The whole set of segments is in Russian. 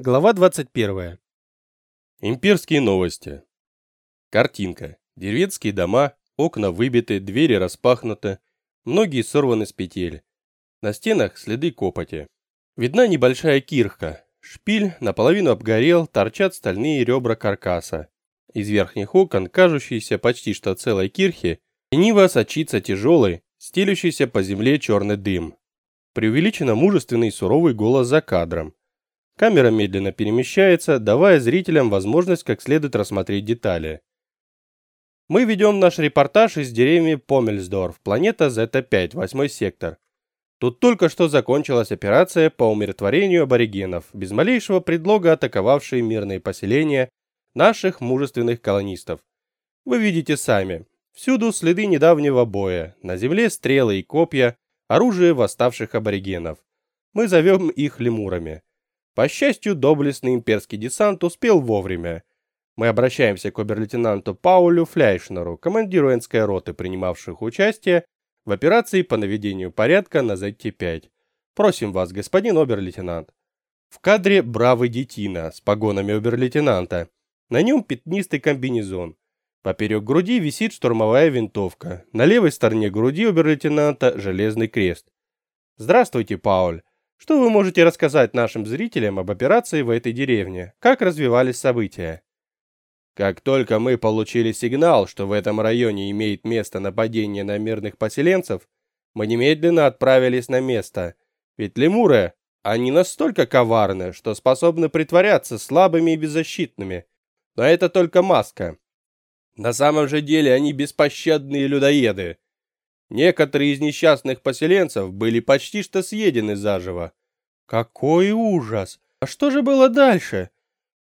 Глава 21. Имперские новости. Картинка. Деревенские дома, окна выбиты, двери распахнуты, многие сорваны с петель. На стенах следы копоти. Видна небольшая кирха. Шпиль наполовину обгорел, торчат стальные ребра каркаса. Из верхних окон, кажущейся почти что целой кирхи, лениво сочится тяжелый, стелющийся по земле черный дым. Преувеличенно мужественный суровый голос за кадром. Камера медленно перемещается, давая зрителям возможность как следует рассмотреть детали. Мы ведем наш репортаж из деревни Помельсдорф, планета Зета-5, восьмой сектор. Тут только что закончилась операция по умиротворению аборигенов, без малейшего предлога атаковавшие мирные поселения наших мужественных колонистов. Вы видите сами, всюду следы недавнего боя, на земле стрелы и копья, оружие восставших аборигенов. Мы зовем их лемурами. По счастью, доблестный имперский десант успел вовремя. Мы обращаемся к обер-лейтенанту Паулю Фляйшнеру, командиру Энской роты, принимавших участие в операции по наведению порядка на ЗТ-5. Просим вас, господин обер-лейтенант. В кадре бравый детина с погонами обер-лейтенанта. На нем пятнистый комбинезон. Поперек груди висит штурмовая винтовка. На левой стороне груди обер-лейтенанта железный крест. Здравствуйте, Пауль. Что вы можете рассказать нашим зрителям об операции в этой деревне? Как развивались события? Как только мы получили сигнал, что в этом районе имеет место нападение на мирных поселенцев, мы немедленно отправились на место. Ведь лемуры, они настолько коварны, что способны притворяться слабыми и беззащитными. Но это только маска. На самом же деле они беспощадные людоеды. Некоторые из несчастных поселенцев были почти что съедены заживо. Какой ужас! А что же было дальше?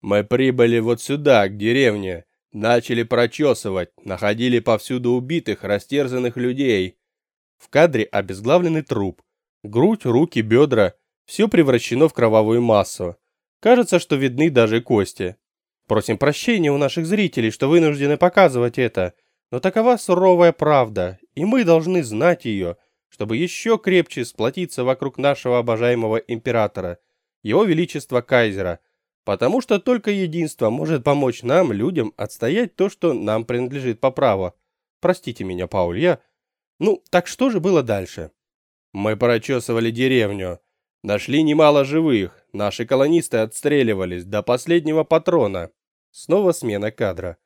Мы прибыли вот сюда, к деревне, начали прочесывать, находили повсюду убитых, растерзанных людей. В кадре обезглавленный труп. Грудь, руки, бедра – все превращено в кровавую массу. Кажется, что видны даже кости. Просим прощения у наших зрителей, что вынуждены показывать это – но такова суровая правда, и мы должны знать ее, чтобы еще крепче сплотиться вокруг нашего обожаемого императора, его величества кайзера, потому что только единство может помочь нам, людям, отстоять то, что нам принадлежит по праву. Простите меня, Пауль, я... Ну, так что же было дальше? Мы прочесывали деревню. Нашли немало живых. Наши колонисты отстреливались до последнего патрона. Снова смена кадра.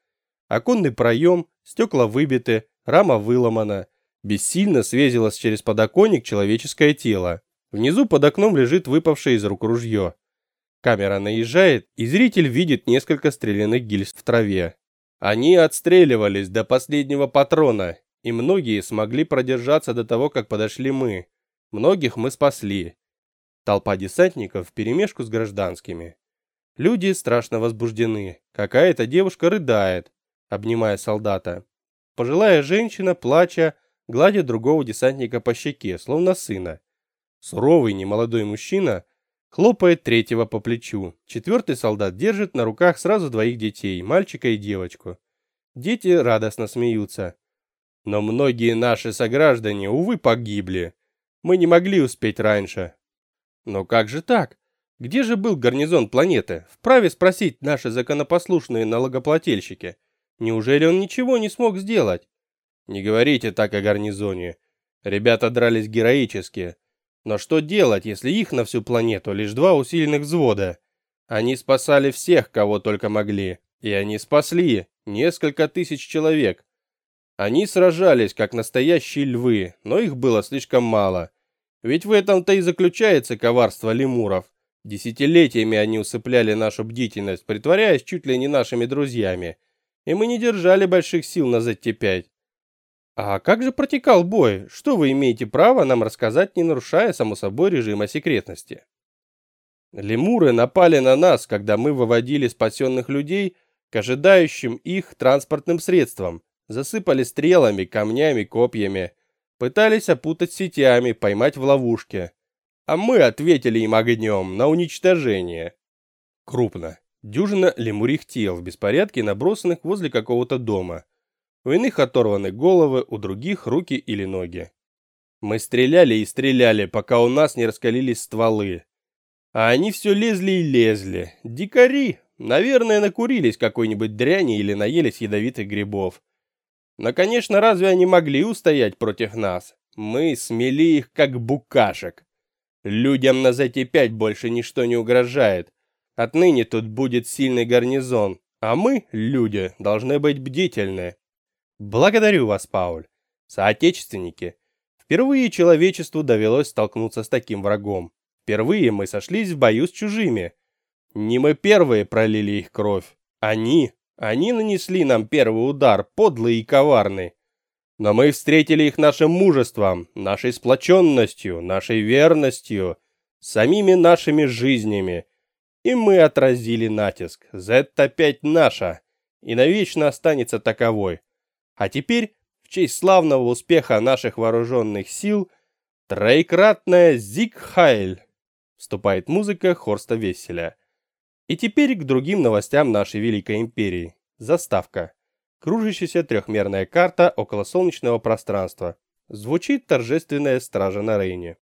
Оконный проем, стекла выбиты, рама выломана. Бессильно свесилось через подоконник человеческое тело. Внизу под окном лежит выпавшее из рук ружье. Камера наезжает, и зритель видит несколько стрелянных гильз в траве. Они отстреливались до последнего патрона, и многие смогли продержаться до того, как подошли мы. Многих мы спасли. Толпа десантников вперемешку с гражданскими. Люди страшно возбуждены. Какая-то девушка рыдает, обнимая солдата. Пожилая женщина, плача, гладит другого десантника по щеке, словно сына. Суровый немолодой мужчина хлопает третьего по плечу. Четвертый солдат держит на руках сразу двоих детей, мальчика и девочку. Дети радостно смеются. Но многие наши сограждане, увы, погибли. Мы не могли успеть раньше. Но как же так? Где же был гарнизон планеты? Вправе спросить наши законопослушные налогоплательщики – Неужели он ничего не смог сделать? Не говорите так о гарнизоне. Ребята дрались героически. Но что делать, если их на всю планету лишь два усиленных взвода? Они спасали всех, кого только могли. И они спасли несколько тысяч человек. Они сражались, как настоящие львы, но их было слишком мало. Ведь в этом-то и заключается коварство лемуров. Десятилетиями они усыпляли нашу бдительность, притворяясь чуть ли не нашими друзьями и мы не держали больших сил на ЗТ-5. А как же протекал бой? Что вы имеете право нам рассказать, не нарушая, само собой, режима секретности? Лемуры напали на нас, когда мы выводили спасенных людей к ожидающим их транспортным средствам, засыпали стрелами, камнями, копьями, пытались опутать сетями, поймать в ловушке. А мы ответили им огнем на уничтожение. Крупно. Дюжина лемурих тел в беспорядке, набросанных возле какого-то дома. У иных оторваны головы, у других руки или ноги. Мы стреляли и стреляли, пока у нас не раскалились стволы. А они все лезли и лезли. Дикари, наверное, накурились какой-нибудь дряни или наелись ядовитых грибов. Но, конечно, разве они могли устоять против нас? Мы смели их, как букашек. Людям на ЗТ-5 больше ничто не угрожает. Отныне тут будет сильный гарнизон, а мы, люди, должны быть бдительны. Благодарю вас, Пауль. Соотечественники. Впервые человечеству довелось столкнуться с таким врагом. Впервые мы сошлись в бою с чужими. Не мы первые пролили их кровь. Они, они нанесли нам первый удар, подлый и коварный. Но мы встретили их нашим мужеством, нашей сплоченностью, нашей верностью, самими нашими жизнями. И мы отразили натиск. Z-5 наша, и навечно останется таковой. А теперь, в честь славного успеха наших вооруженных сил, троекратная Зигхайль. Вступает музыка Хорста Весселя. И теперь к другим новостям нашей Великой Империи. Заставка. Кружащаяся трехмерная карта около солнечного пространства. Звучит торжественная стража на Рейне.